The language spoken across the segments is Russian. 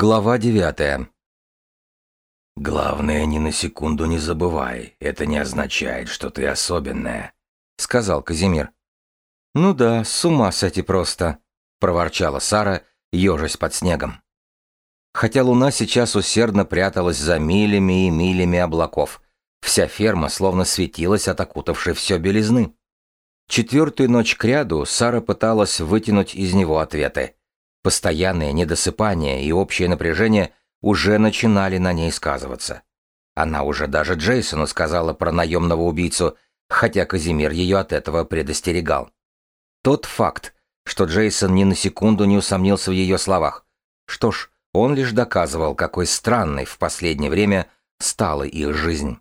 Глава девятая. «Главное, ни на секунду не забывай. Это не означает, что ты особенная», — сказал Казимир. «Ну да, с ума сойти просто», — проворчала Сара, ежась под снегом. Хотя луна сейчас усердно пряталась за милями и милями облаков, вся ферма словно светилась от окутавшей все белизны. Четвертую ночь кряду Сара пыталась вытянуть из него ответы — Постоянное недосыпание и общее напряжение уже начинали на ней сказываться. Она уже даже Джейсону сказала про наемного убийцу, хотя Казимир ее от этого предостерегал. Тот факт, что Джейсон ни на секунду не усомнился в ее словах. Что ж, он лишь доказывал, какой странной в последнее время стала их жизнь.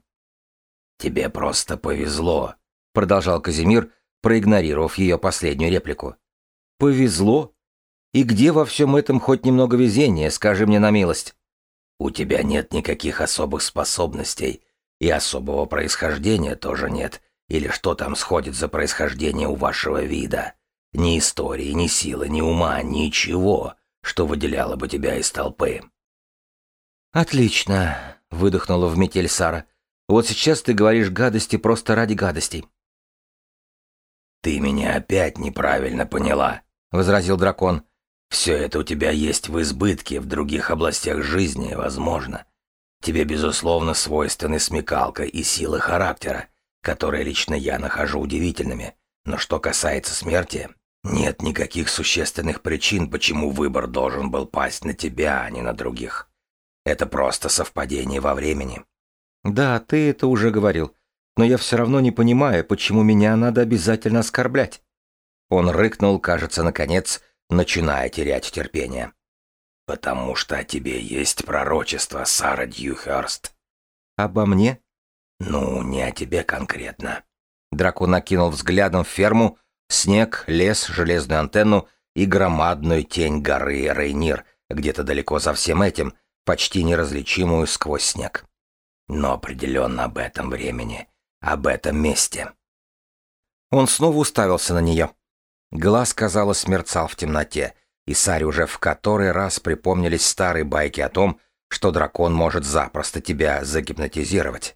«Тебе просто повезло», — продолжал Казимир, проигнорировав ее последнюю реплику. «Повезло?» И где во всем этом хоть немного везения, скажи мне на милость? У тебя нет никаких особых способностей, и особого происхождения тоже нет. Или что там сходит за происхождение у вашего вида? Ни истории, ни силы, ни ума, ничего, что выделяло бы тебя из толпы. «Отлично», — выдохнула в метель Сара. «Вот сейчас ты говоришь гадости просто ради гадостей». «Ты меня опять неправильно поняла», — возразил дракон. Все это у тебя есть в избытке в других областях жизни, возможно. Тебе, безусловно, свойственны смекалка и сила характера, которые лично я нахожу удивительными. Но что касается смерти, нет никаких существенных причин, почему выбор должен был пасть на тебя, а не на других. Это просто совпадение во времени. Да, ты это уже говорил, но я все равно не понимаю, почему меня надо обязательно оскорблять. Он рыкнул, кажется, наконец, начиная терять терпение. «Потому что о тебе есть пророчество, Сара Дьюхерст». «Обо мне?» «Ну, не о тебе конкретно». Дракон накинул взглядом ферму, снег, лес, железную антенну и громадную тень горы Рейнир, где-то далеко за всем этим, почти неразличимую сквозь снег. Но определенно об этом времени, об этом месте. Он снова уставился на нее. Глаз, казалось, мерцал в темноте, и Саре уже в который раз припомнились старые байки о том, что дракон может запросто тебя загипнотизировать.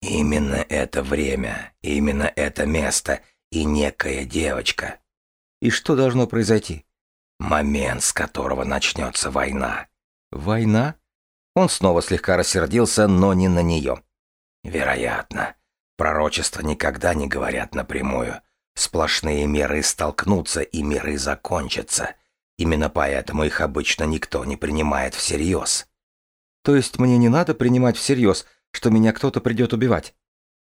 «Именно это время, именно это место и некая девочка». «И что должно произойти?» «Момент, с которого начнется война». «Война?» Он снова слегка рассердился, но не на нее. «Вероятно. Пророчества никогда не говорят напрямую. Сплошные миры столкнутся, и миры закончатся. Именно поэтому их обычно никто не принимает всерьез. То есть мне не надо принимать всерьез, что меня кто-то придет убивать?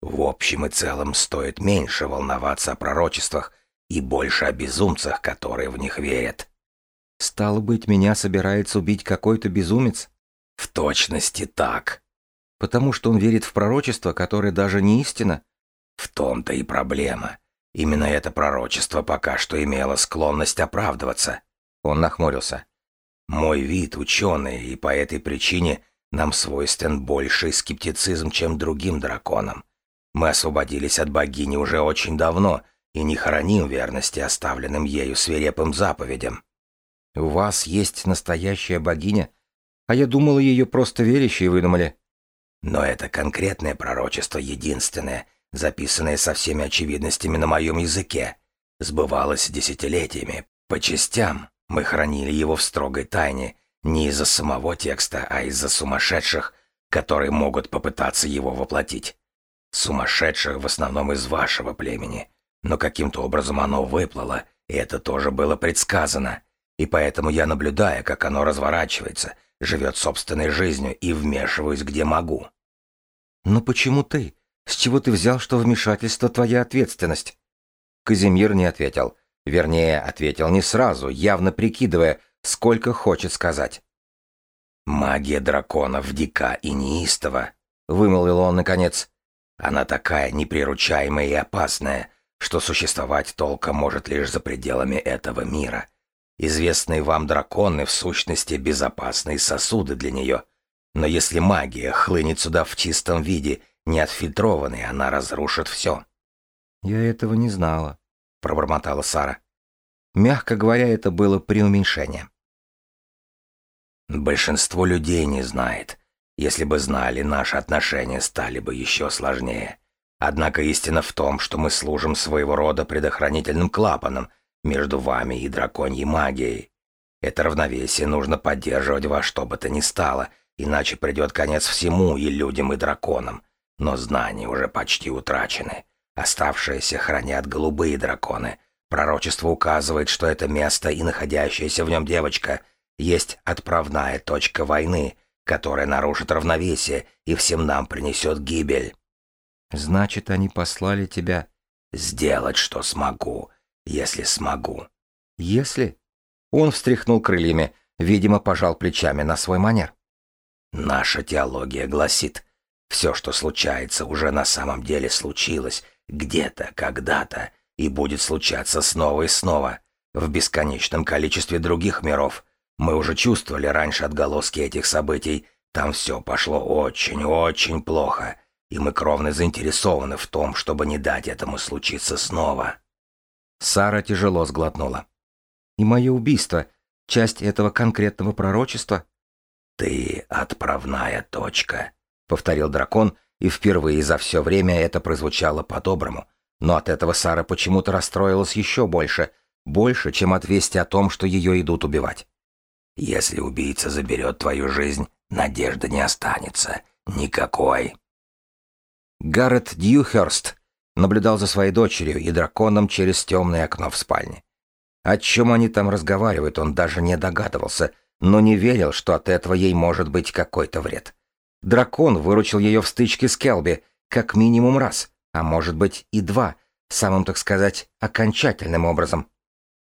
В общем и целом стоит меньше волноваться о пророчествах и больше о безумцах, которые в них верят. Стало быть, меня собирается убить какой-то безумец? В точности так. Потому что он верит в пророчество, которое даже не истина? В том-то и проблема. Именно это пророчество пока что имело склонность оправдываться. Он нахмурился. Мой вид ученый, и по этой причине нам свойствен больший скептицизм, чем другим драконам. Мы освободились от богини уже очень давно и не храним верности оставленным ею свирепым заповедям. У вас есть настоящая богиня? А я думала, ее просто верящие выдумали. Но это конкретное пророчество единственное, записанное со всеми очевидностями на моем языке, сбывалось десятилетиями, по частям. Мы хранили его в строгой тайне, не из-за самого текста, а из-за сумасшедших, которые могут попытаться его воплотить. Сумасшедших в основном из вашего племени. Но каким-то образом оно выплыло, и это тоже было предсказано. И поэтому я наблюдаю, как оно разворачивается, живет собственной жизнью и вмешиваюсь, где могу. «Но почему ты? С чего ты взял, что вмешательство твоя ответственность? Казимир не ответил. Вернее, ответил не сразу, явно прикидывая, сколько хочет сказать. «Магия драконов дика и неистова», — вымолвил он наконец. «Она такая неприручаемая и опасная, что существовать толком может лишь за пределами этого мира. Известные вам драконы в сущности безопасные сосуды для нее. Но если магия хлынет сюда в чистом виде — не отфильтрованной, она разрушит все. «Я этого не знала», — пробормотала Сара. Мягко говоря, это было преуменьшение. Большинство людей не знает. Если бы знали, наши отношения стали бы еще сложнее. Однако истина в том, что мы служим своего рода предохранительным клапаном между вами и драконьей магией. Это равновесие нужно поддерживать во что бы то ни стало, иначе придет конец всему и людям, и драконам. Но знания уже почти утрачены. Оставшиеся хранят голубые драконы. Пророчество указывает, что это место и находящаяся в нем девочка есть отправная точка войны, которая нарушит равновесие и всем нам принесет гибель. Значит, они послали тебя сделать, что смогу, если смогу. Если? Он встряхнул крыльями, видимо, пожал плечами на свой манер. Наша теология гласит, все, что случается, уже на самом деле случилось, где-то, когда-то, и будет случаться снова и снова, в бесконечном количестве других миров. Мы уже чувствовали раньше отголоски этих событий, там все пошло очень-очень плохо, и мы кровно заинтересованы в том, чтобы не дать этому случиться снова. Сара тяжело сглотнула. «И мое убийство — часть этого конкретного пророчества?» «Ты отправная точка», — повторил дракон, и впервые за все время это прозвучало по-доброму. Но от этого Сара почему-то расстроилась еще больше, больше, чем от вести о том, что ее идут убивать. «Если убийца заберет твою жизнь, надежды не останется. Никакой». Гаррет Дьюхерст наблюдал за своей дочерью и драконом через темное окно в спальне. О чем они там разговаривают, он даже не догадывался, но не верил, что от этого ей может быть какой-то вред. Дракон выручил ее в стычке с Келби как минимум раз, а может быть и два, самым, так сказать, окончательным образом.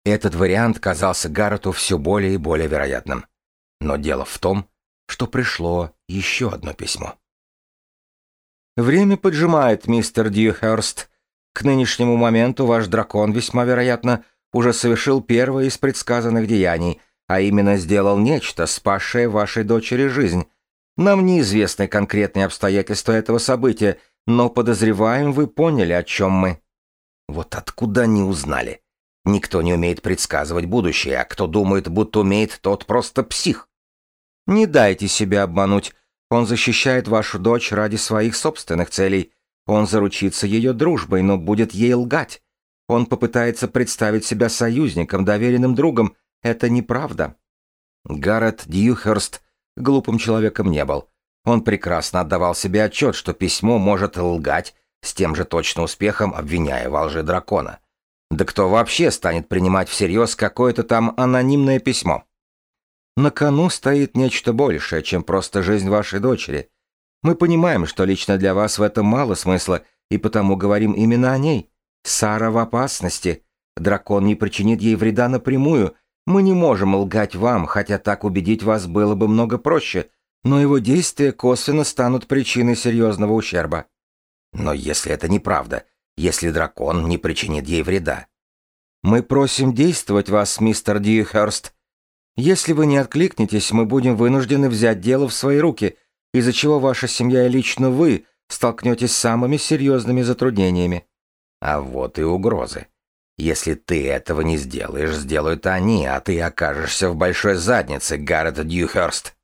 Этот вариант казался Гаррету все более и более вероятным. Но дело в том, что пришло еще одно письмо. Время поджимает, мистер Дьюхерст. К нынешнему моменту ваш дракон, весьма вероятно, уже совершил первое из предсказанных деяний, а именно сделал нечто, спасшее вашей дочери жизнь. Нам неизвестны конкретные обстоятельства этого события, но подозреваем, вы поняли, о чем мы. Вот откуда не узнали? Никто не умеет предсказывать будущее, а кто думает, будто умеет, тот просто псих. Не дайте себя обмануть. Он защищает вашу дочь ради своих собственных целей. Он заручится ее дружбой, но будет ей лгать. Он попытается представить себя союзником, доверенным другом. Это неправда. Гаррет Дьюхерст глупым человеком не был. Он прекрасно отдавал себе отчет, что письмо может лгать, с тем же точно успехом обвиняя во лжи дракона. Да кто вообще станет принимать всерьез какое-то там анонимное письмо? На кону стоит нечто большее, чем просто жизнь вашей дочери. Мы понимаем, что лично для вас в этом мало смысла, и потому говорим именно о ней. Сара в опасности. Дракон не причинит ей вреда напрямую. Мы не можем лгать вам, хотя так убедить вас было бы много проще, но его действия косвенно станут причиной серьезного ущерба. Но если это неправда, если дракон не причинит ей вреда? Мы просим действовать вас, мистер Дьюхерст, если вы не откликнетесь, мы будем вынуждены взять дело в свои руки, из-за чего ваша семья и лично вы столкнетесь с самыми серьезными затруднениями. А вот и угрозы. Если ты этого не сделаешь, сделают они, а ты окажешься в большой заднице, Гаррет Дьюхерст.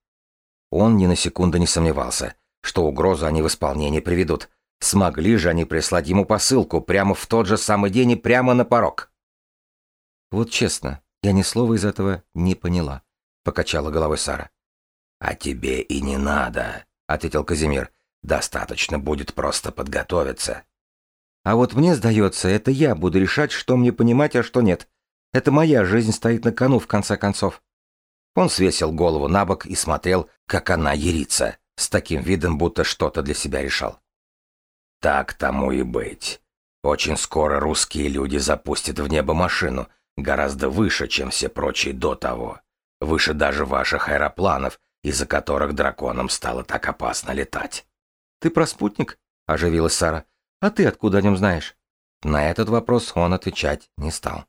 Он ни на секунду не сомневался, что угрозу они в исполнение приведут. Смогли же они прислать ему посылку прямо в тот же самый день и прямо на порог. Вот честно, я ни слова из этого не поняла, покачала головой Сара. А тебе и не надо, ответил Казимир. Достаточно будет просто подготовиться. А вот мне сдается, это я буду решать, что мне понимать, а что нет. Это моя жизнь стоит на кону, в конце концов. Он свесил голову на бок и смотрел, как она ерится, с таким видом, будто что-то для себя решал. Так тому и быть. Очень скоро русские люди запустят в небо машину — Гораздо выше, чем все прочие до того. Выше даже ваших аэропланов, из-за которых драконам стало так опасно летать. «Ты про спутник?» — оживилась Сара. «А ты откуда о нем знаешь?» На этот вопрос он отвечать не стал.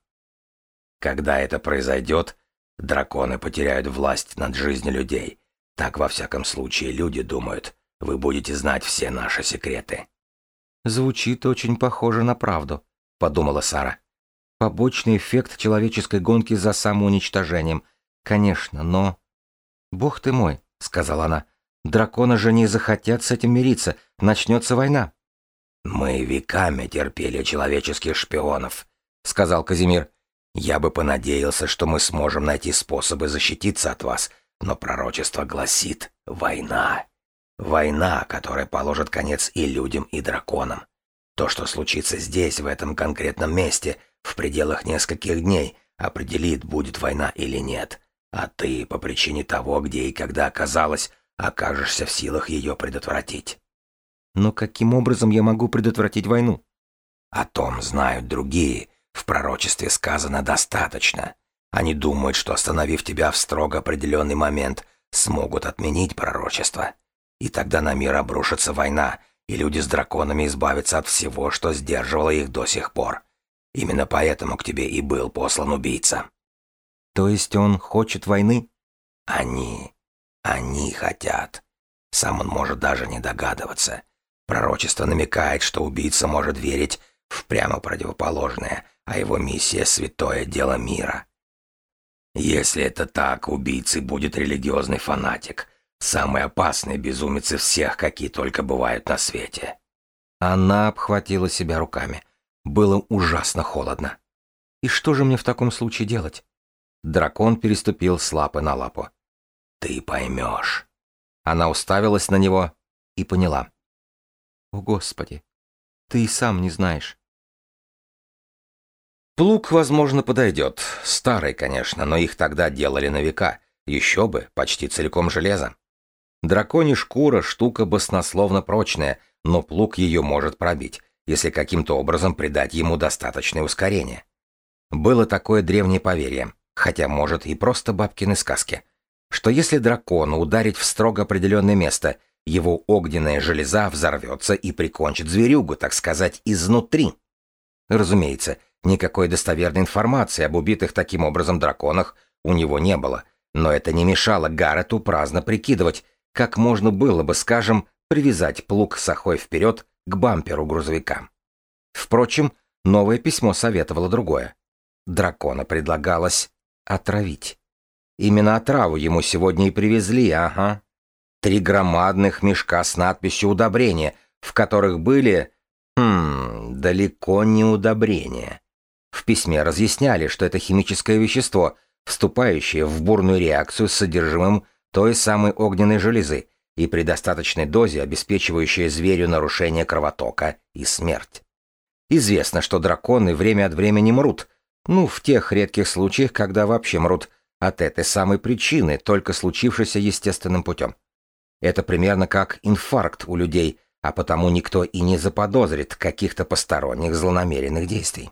«Когда это произойдет, драконы потеряют власть над жизнью людей. Так, во всяком случае, люди думают. Вы будете знать все наши секреты». «Звучит очень похоже на правду», — подумала Сара. Побочный эффект человеческой гонки за самоуничтожением. Конечно, но... «Бог ты мой», — сказала она, — «драконы же не захотят с этим мириться, начнется война». «Мы веками терпели человеческих шпионов», — сказал Казимир. «Я бы понадеялся, что мы сможем найти способы защититься от вас, но пророчество гласит «война». Война, которая положит конец и людям, и драконам. То, что случится здесь, в этом конкретном месте, в пределах нескольких дней, определит, будет война или нет. А ты, по причине того, где и когда оказалась, окажешься в силах ее предотвратить. Но каким образом я могу предотвратить войну? О том знают другие. В пророчестве сказано достаточно. Они думают, что остановив тебя в строго определенный момент, смогут отменить пророчество. И тогда на мир обрушится война, и люди с драконами избавятся от всего, что сдерживало их до сих пор. Именно поэтому к тебе и был послан убийца. То есть он хочет войны? Они. Они хотят. Сам он может даже не догадываться. Пророчество намекает, что убийца может верить в прямо противоположное, а его миссия — святое дело мира. Если это так, убийцей будет религиозный фанатик, самый опасный безумец из всех, какие только бывают на свете. Она обхватила себя руками. Было ужасно холодно. И что же мне в таком случае делать? Дракон переступил с лапы на лапу. Ты поймешь. Она уставилась на него и поняла. О, Господи, ты и сам не знаешь. Плуг, возможно, подойдет. Старый, конечно, но их тогда делали на века. Еще бы, почти целиком железо. Драконья шкура — штука баснословно прочная, но плуг ее может пробить, если каким-то образом придать ему достаточное ускорение. Было такое древнее поверье, хотя, может, и просто бабкины сказки, что если дракону ударить в строго определенное место — его огненная железа взорвется и прикончит зверюгу, так сказать, изнутри. Разумеется, никакой достоверной информации об убитых таким образом драконах у него не было, но это не мешало Гаррету праздно прикидывать, как можно было бы, скажем, привязать плуг с охой вперед к бамперу грузовика. Впрочем, новое письмо советовало другое. Дракона предлагалось отравить. Именно отраву ему сегодня и привезли, ага. Три громадных мешка с надписью «Удобрение», в которых были... Хм, далеко не удобрения. В письме разъясняли, что это химическое вещество, вступающее в бурную реакцию с содержимым той самой огненной железы и при достаточной дозе обеспечивающее зверю нарушение кровотока и смерть. Известно, что драконы время от времени мрут, ну, в тех редких случаях, когда вообще мрут, от этой самой причины, только случившейся естественным путем. Это примерно как инфаркт у людей, а потому никто и не заподозрит каких-то посторонних злонамеренных действий.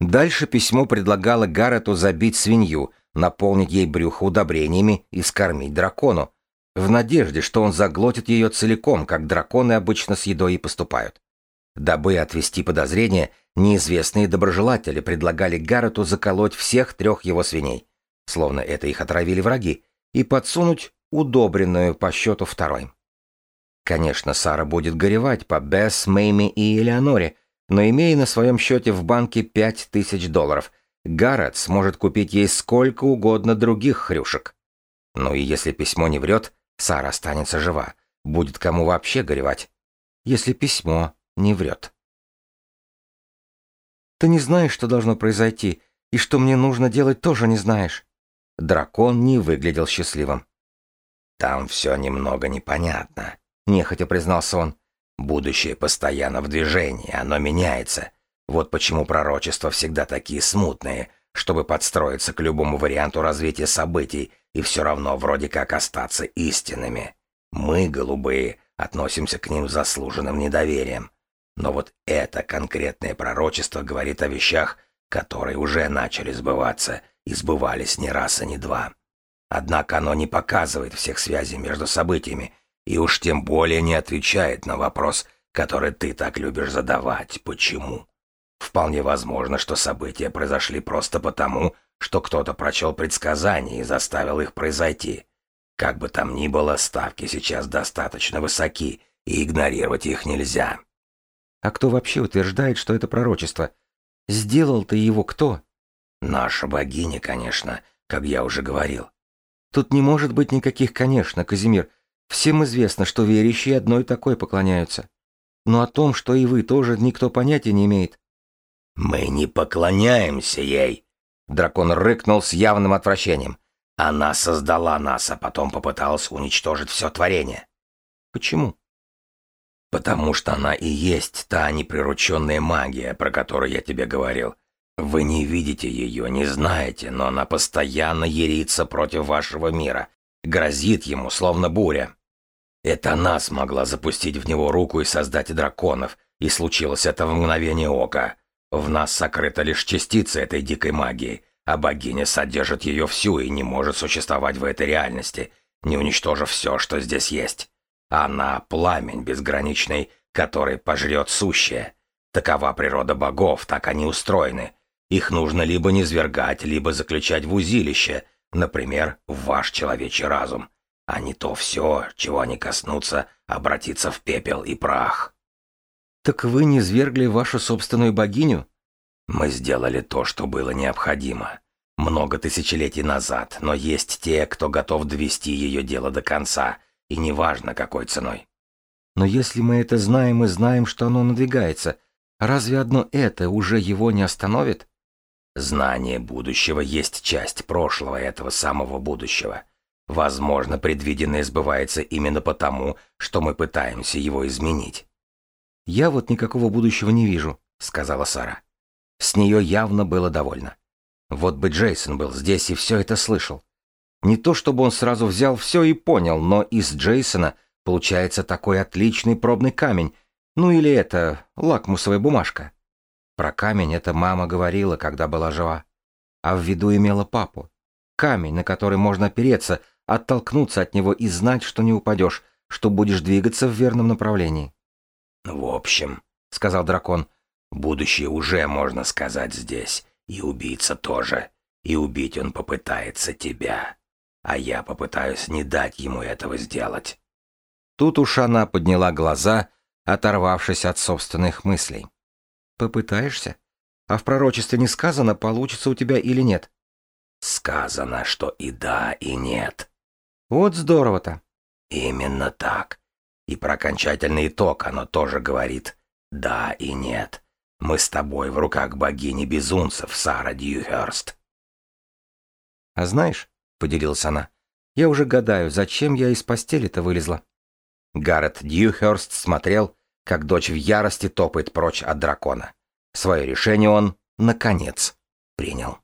Дальше письмо предлагало Гаррету забить свинью, наполнить ей брюхо удобрениями и скормить дракону, в надежде, что он заглотит ее целиком, как драконы обычно с едой и поступают. Дабы отвести подозрения, неизвестные доброжелатели предлагали Гаррету заколоть всех трех его свиней, словно это их отравили враги, и подсунуть удобренную по счету второй. Конечно, Сара будет горевать по Бесс, Мэйми и Элеоноре, но имея на своем счете в банке пять тысяч долларов, Гаррет сможет купить ей сколько угодно других хрюшек. Ну и если письмо не врет, Сара останется жива. Будет кому вообще горевать, если письмо не врет. Ты не знаешь, что должно произойти, и что мне нужно делать, тоже не знаешь. Дракон не выглядел счастливым. «Там все немного непонятно», — нехотя признался он. «Будущее постоянно в движении, оно меняется. Вот почему пророчества всегда такие смутные, чтобы подстроиться к любому варианту развития событий и все равно вроде как остаться истинными. Мы, голубые, относимся к ним с заслуженным недоверием. Но вот это конкретное пророчество говорит о вещах, которые уже начали сбываться и сбывались не раз и не два. Однако оно не показывает всех связей между событиями и уж тем более не отвечает на вопрос, который ты так любишь задавать «почему?». Вполне возможно, что события произошли просто потому, что кто-то прочел предсказания и заставил их произойти. Как бы там ни было, ставки сейчас достаточно высоки, и игнорировать их нельзя. А кто вообще утверждает, что это пророчество? Сделал ты его кто? Наша богиня, конечно, как я уже говорил. Тут не может быть никаких «конечно», Казимир. Всем известно, что верящие одной такой поклоняются. Но о том, что и вы тоже никто понятия не имеет. «Мы не поклоняемся ей!» Дракон рыкнул с явным отвращением. «Она создала нас, а потом попыталась уничтожить все творение». «Почему?» «Потому что она и есть та неприрученная магия, про которую я тебе говорил. Вы не видите ее, не знаете, но она постоянно ерится против вашего мира, грозит ему, словно буря. Это она смогла запустить в него руку и создать драконов, и случилось это в мгновение ока. В нас сокрыта лишь частица этой дикой магии, а богиня содержит ее всю и не может существовать в этой реальности, не уничтожив все, что здесь есть. Она — пламень безграничный, который пожрет сущее. Такова природа богов, так они устроены. Их нужно либо низвергать, либо заключать в узилище, например, в ваш человечий разум. А не то все, чего они коснутся, обратится в пепел и прах. Так вы не свергли вашу собственную богиню? Мы сделали то, что было необходимо. Много тысячелетий назад, но есть те, кто готов довести ее дело до конца, и неважно, какой ценой. Но если мы это знаем и знаем, что оно надвигается, разве одно это уже его не остановит? Знание будущего есть часть прошлого этого самого будущего. Возможно, предвиденное сбывается именно потому, что мы пытаемся его изменить. «Я вот никакого будущего не вижу», — сказала Сара. С нее явно было довольно. Вот бы Джейсон был здесь и все это слышал. Не то чтобы он сразу взял все и понял, но из Джейсона получается такой отличный пробный камень, ну или это лакмусовая бумажка. Про камень эта мама говорила, когда была жива. А в виду имела папу. Камень, на который можно опереться, оттолкнуться от него и знать, что не упадешь, что будешь двигаться в верном направлении. «В общем», — сказал дракон, — «будущее уже, можно сказать, здесь, и убийца тоже, и убить он попытается тебя, а я попытаюсь не дать ему этого сделать». Тут уж она подняла глаза, оторвавшись от собственных мыслей. «Попытаешься? А в пророчестве не сказано, получится у тебя или нет?» «Сказано, что и да, и нет». «Вот здорово-то». «Именно так. И про окончательный итог оно тоже говорит «да» и «нет». Мы с тобой в руках богини безумцев, Сара Дьюхерст. «А знаешь», — поделилась она, — «я уже гадаю, зачем я из постели-то вылезла». Гаррет Дьюхерст смотрел, как дочь в ярости топает прочь от дракона. Свое решение он, наконец, принял.